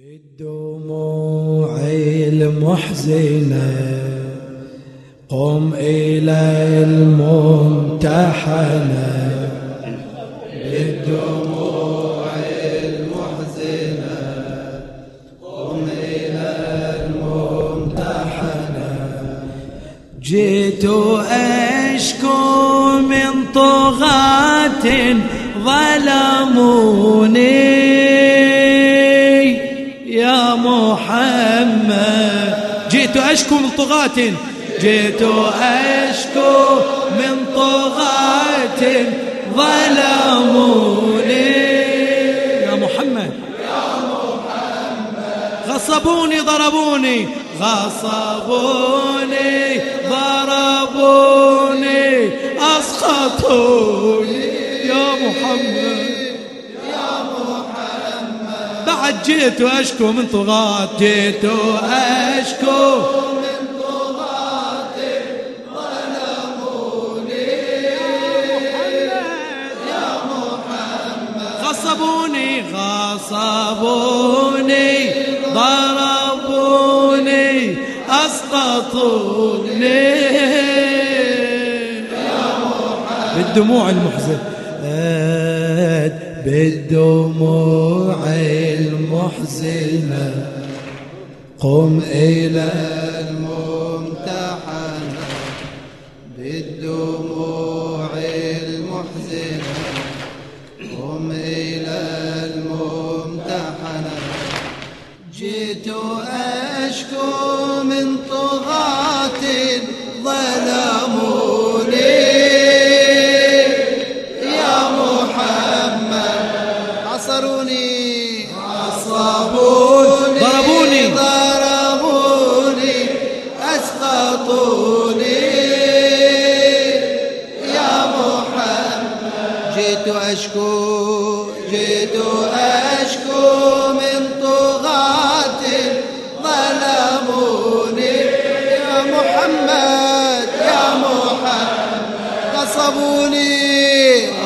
بالدموع المحزنة قم إلى الممتحنة. بالدموع المحزنة قم إلى الممتحنة. جئت أشكو من طغاة ظلموني. أشكو من طغاة. جئت أشكو من طغاة. ظلموني. يا محمد. غصبوني ضربوني. غصبوني ضربوني. أسقطوني. يا محمد. بعد جيت أشكو من طغاة جيت أشكو من طغاة ظلموني يا محمد غصبوني غصبوني ضربوني أسقطوني بالدموع المحزن بالدموع المحزنة قم إلى أشكو جئت أشكو من طغاة ظلموني. يا محمد يا محمد غصبوني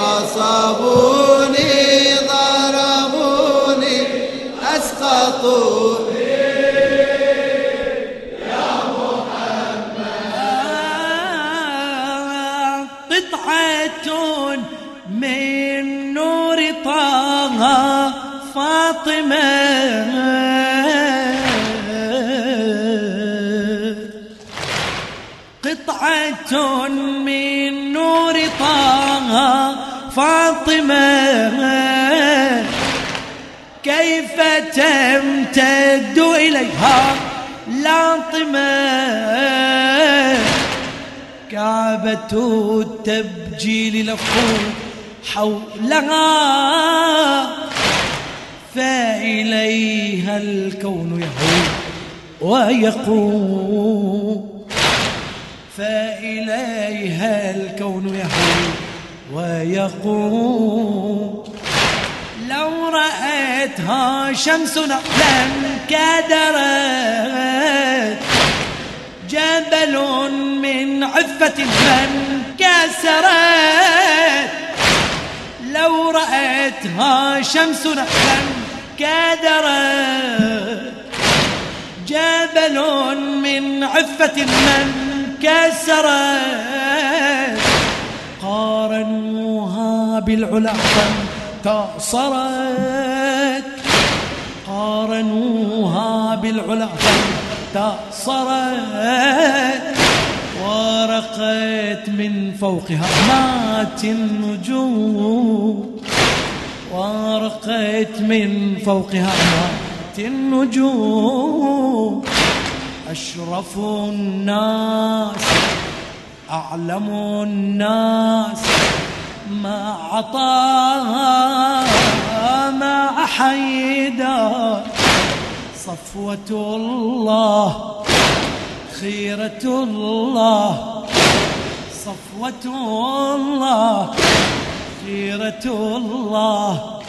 غصبوني ضربوني أسقطوني. قطعة من نور طه فاطمة كيف تمتد إليها لاطمة؟ كعبة التبجيل لفظ حولها فإليها الكون يهوي ويقوم. فإليها الكون يهوي ويقوم لو رأتها شمسنا لم كدرت جبل من عفة من كسرت. لو رأتها شمسنا لم كدرت جبل من عفة من كسرت. قارنوها بالعلا فانتصرت قارنوها بالعلا فانتصرت ورقت من فوقها مات النجوم. ورقت من فوقها مات النجوم. أشرف الناس أعلم الناس ما عطاها ما حيدا صفوة الله خيرة الله. صفوة الله خيرة الله.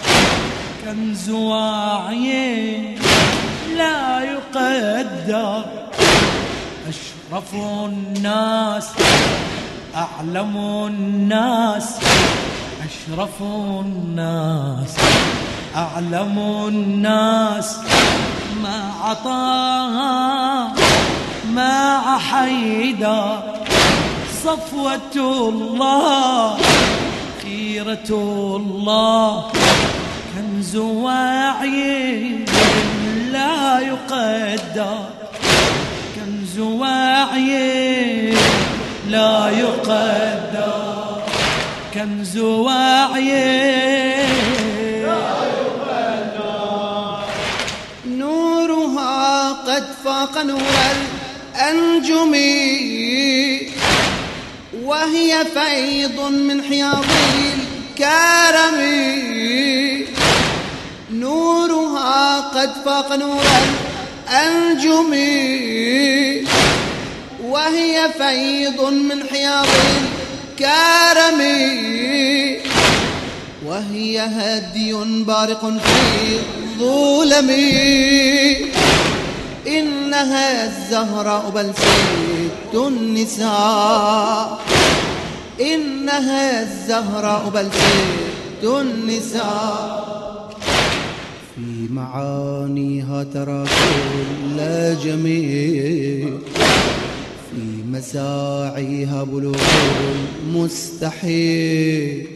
كنز واعي لا يقدر. أشرف الناس أعلم الناس أشرف الناس أعلم الناس ما عطاها ما حيدا صفوة الله خيرة الله كنز واعي لا يقدر. كنز واعي لا يقدر. كنز واعي نورها قد فاق نور الأنجم وهي فيض من حياض الكرم. نورها قد فاق نور الأنجم وهي فيض من حياض الكرم وهي هدي بارق في الظلم. إنها الزهراء بل ست النساء. إنها الزهراء بل ست النساء. في معانيها ترى كل جميل. في مساعيها بلوغ المستحيل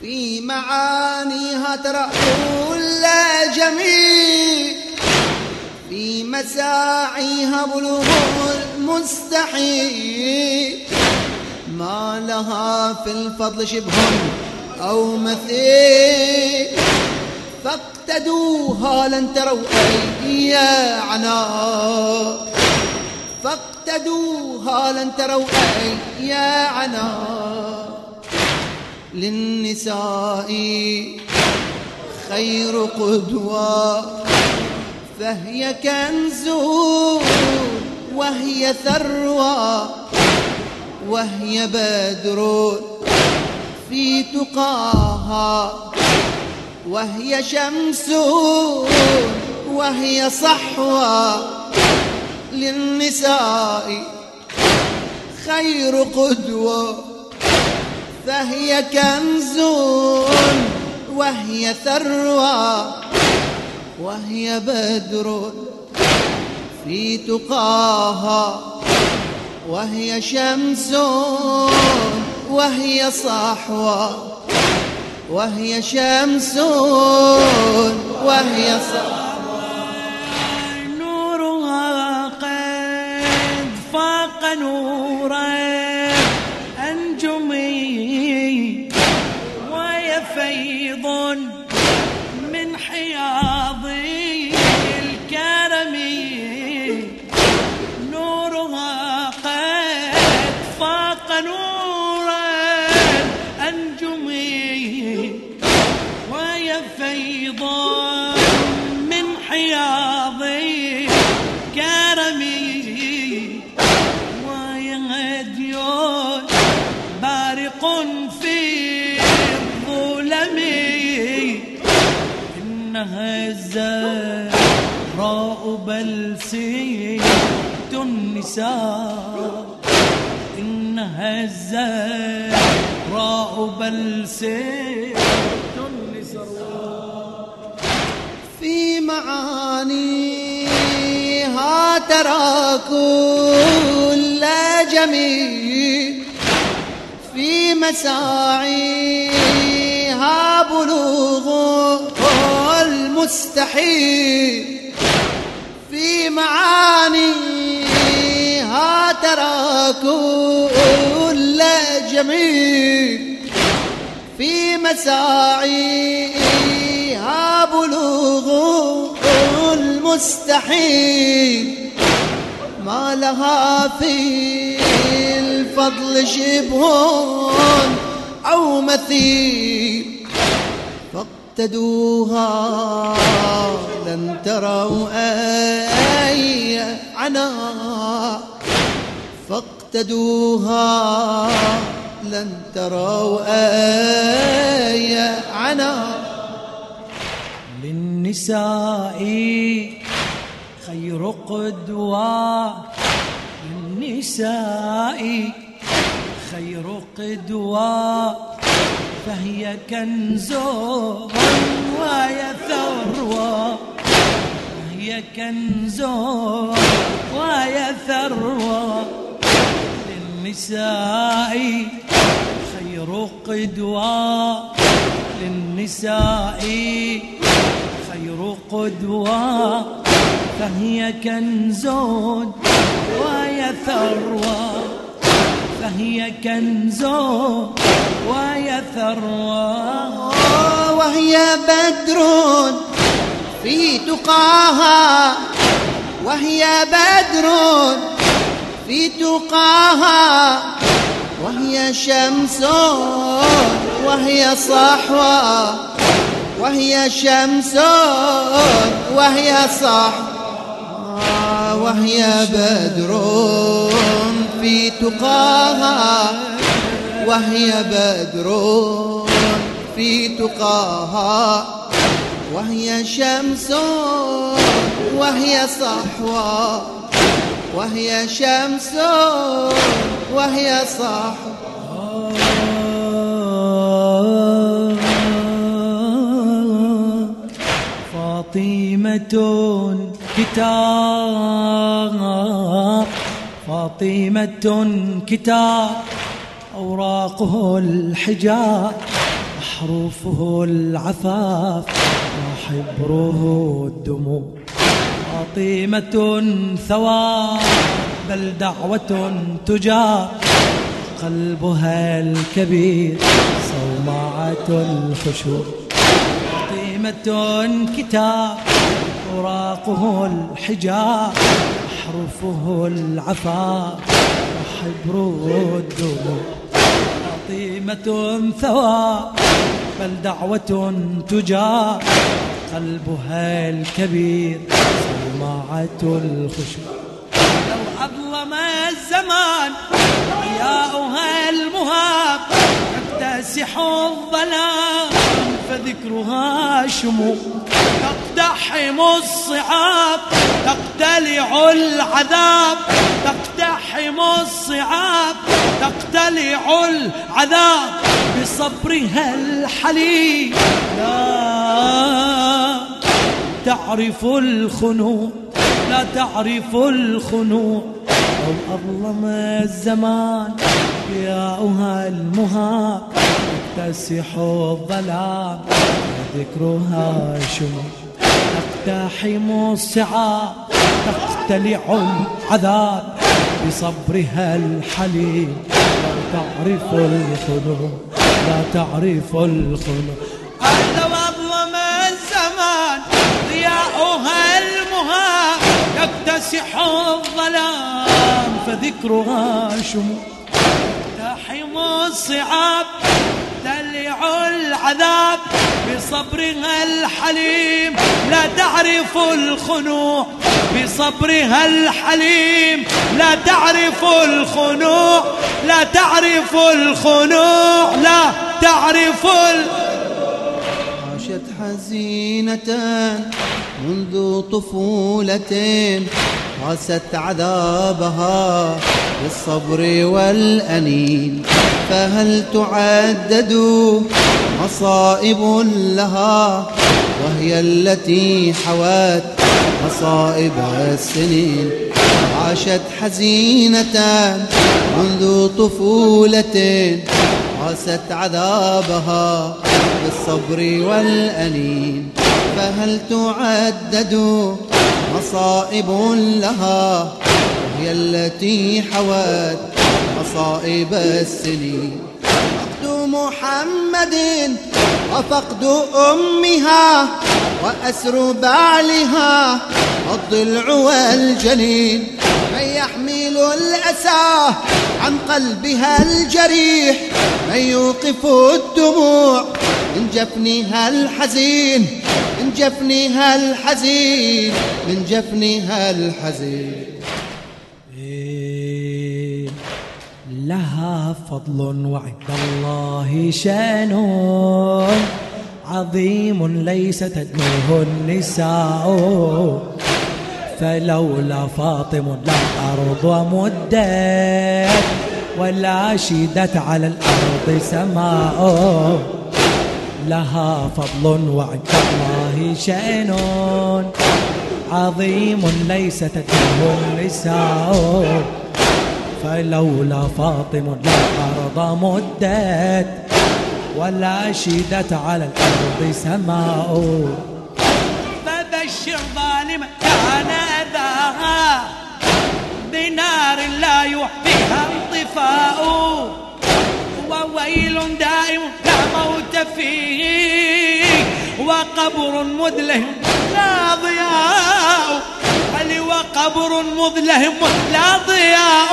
في معانيها ترى كل جميل. في مساعيها بلوغ المستحيل ما لها في الفضل شبه أو مثيل. فاقتدوها لن تروا أي عناء فاقتدوها لن تروا أي عناء للنساء خير قدوة فهي كنز وهي ثروة وهي بدر في تقاها. وهي شمس وهي صحوة للنساء خير قدوة فهي كنز وهي ثروة وهي بدر في تقاها وهي شمس وهي صحوة. وهي شمس وهي صحوة نورها قد فاق نورا أنجمي وهي فيض من حياض الزهراء بل سيد النساء إنها الزهراء بل سيد النساء في معانيها ترى كل جميل. في مساعيها بلوغ المستحيل. في معانيها ترى كل جميل في مساعيها بلوغ المستحيل. ما لها في الفضل شبه أو مثيل. فاقتدوها. لن تروا أي عناء فاقتدوها. لن تروا أي عناء للنساء خير قدوة. للنساء خير قدوة. فهي كنز ويا ثروة فهي كنز ويا ثروة للنساء خير قدوة للنساء خير قدوة فهي كنز ويا ثروة فهي كنز ويا ثروة. وهي بدر في تقاها وهي بدر في تقاها وهي شمس وهي صحوة وهي شمس وهي صحوة وهي بدر في تقاها وهي بدر في تقاها. وهي شمس وهي صحوة. وهي شمس وهي صحوة. فاطمة كتاب فاطمة كتاب أوراقه الحجاب أحرفه العفاف. وحبره الدموع فاطمة ثواب بل دعوة تجاب قلبها الكبير صومعة الخشوع. فاطمة كتاب أوراقه الحجاب أحرفه العفاف وحبره الدموع فاطمة ثواب بل دعوة تجاب قلبها الكبير صومعة الخشوع لو أظلم الزمان ضياؤها المهاب. تكتسح الظلام فذكرها شموع تقتحم الصعاب تقتلع العذاب. تقتحم الصعاب تقتلع العذاب. بصبرها الحليم لا تعرف الخنوع لا تعرف الخنوع أظلم الزمان ضياؤها المهاب تكتسح الظلام وذكرها شموع تقتحم الصعاب تقتلع العذاب بصبرها الحليم. لا تعرف الخنوع لا تعرف الخنوع لو أظلم الزمان ضياؤها المهاب يكتسح الظلام. فذكرها شموع تحم الصعاب تلع العذاب بصبرها الحليم لا تعرف الخنوع. بصبرها الحليم لا تعرف الخنوع. لا تعرف الخنوع لا تعرف ال... عاشت حزينة منذ طفولة عاست عذابها بالصبر والأنين. فهل تعدد مصائب لها؟ وهي التي حوت مصائب السنين. عاشت حزينة منذ طفولة عاست عذابها بالصبر والأنين فهل تعدد مصائب لها؟ وهي التي حوت مصائب السنين. فقد محمد وفقد أمها وأسر بعلها الضلع والجنين. من يحمل الأسى عن قلبها الجريح من يوقف الدموع من جفنها الحزين من جفنها الحزين من جفنها الحزين. لها فضل وعند الله شأن عظيم ليس تدنوه النساء. فلولا فاطم الأرض مدت ولا شدت على الأرض سماء. لها فضل وعند الله شأن عظيم ليس تدعه النساء فلولا فاطم الأرض مدت ولا شدت على الأرض سماء. فبشر ظالم كان أذاها. بنار لا يحفيها انطفاء وويل دائم لا موت فيه. وقبر مذلهم لا ضياء. علي وقبر مظلم لا ضياء.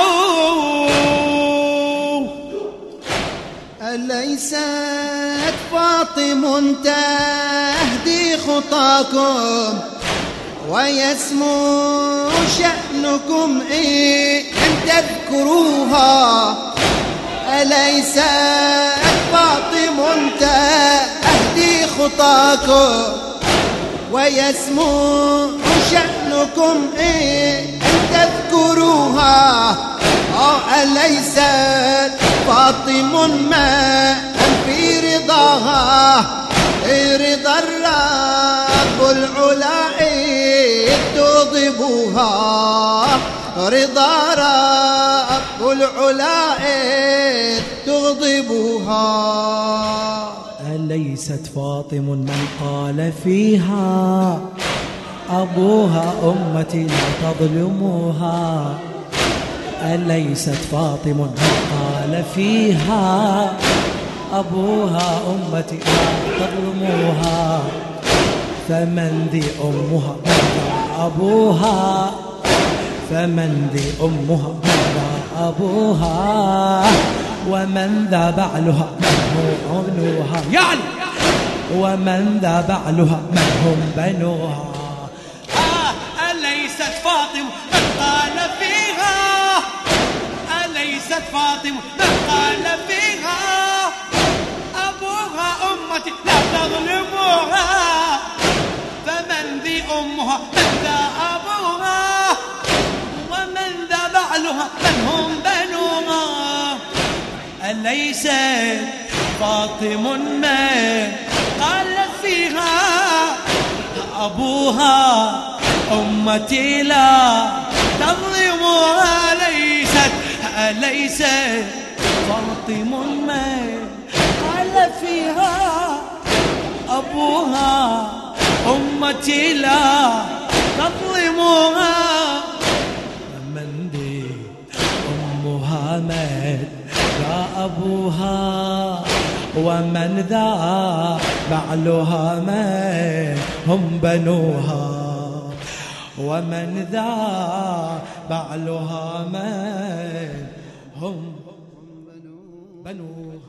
أليست فاطم تهدي خطاكم؟ ويسمو شأنكم إن تذكروها. أليست فاطم تهدي خطاكم؟ ويسمو شأنكم إن تذكروها. أليست فاطم ما في رضاها؟ رضا الرب العلا تغضبها. رضا رب العلا تغضبها. أليست فاطم من قال فيها؟ أبوها أمتي لا تظلموها. أليست فاطم من قال فيها؟ أبوها أمتي لا تظلموها. فمن ذي أمها أبوها. فمن ذي أمها أبوها. ومن ذا بعلها من هو ابنها يعني ومن ذا بعلها من هم بنوها. آه أليست فاطمة من قال فيها؟ أليست فاطمة من أليس فاطم ما قال فيها أبوها أمتي لا تظلمها ليست أليست فاطم ما قال فيها أبوها أمتي لا تظلمها من ذي أمها مات؟ يا أبوها ومن ذا بعلها من هم بنوها. ومن ذا بعلها من هم بنوها.